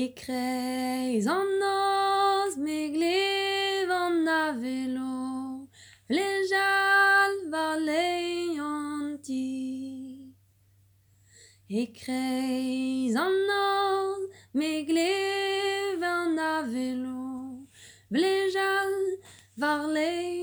E kreiz an noz me glev an avelo Vlejal var leian ti E kreiz an noz me glev an avelo Vlejal var leian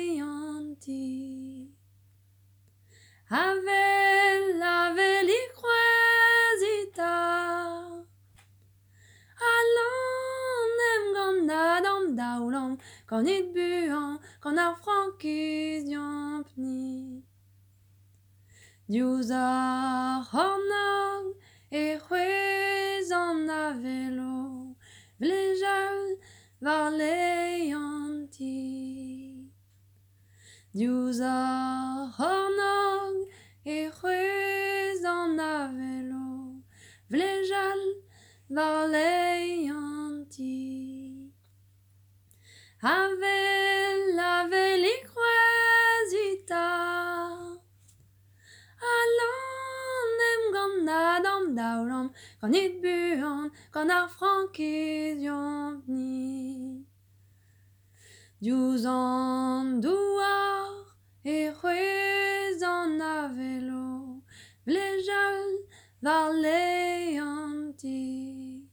Avel, avel i kwezita Alon em gant am daoulan Gant it buan, gant ar frankiz diampni Diouz ar c'hornag e c'hwez an avelo Vlejal var leian ti em gant am daoulan Gant it buan, gant ar frankiz diampni Diouz an douar e avelo. Vlejal var leian ti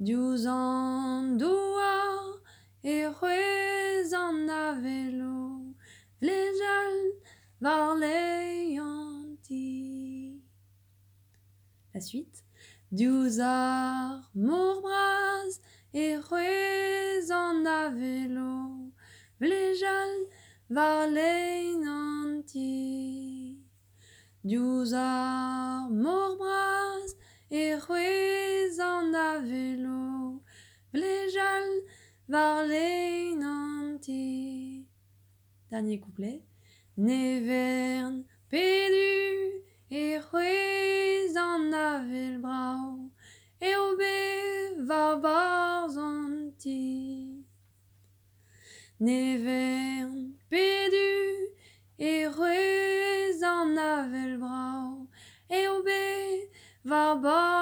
Diouz an douar e c'hwez an avelo Vlejal var leian ti La suite. Diouz ar mor braz e an avelo Vlejal var leian ti Diouz ar mor braz e c'hwez an avelo Vlejal var leian ti Dernier couplet. Nevern pedu e c'hwez an avel brao E obe var barz an ti Nevern c'hwez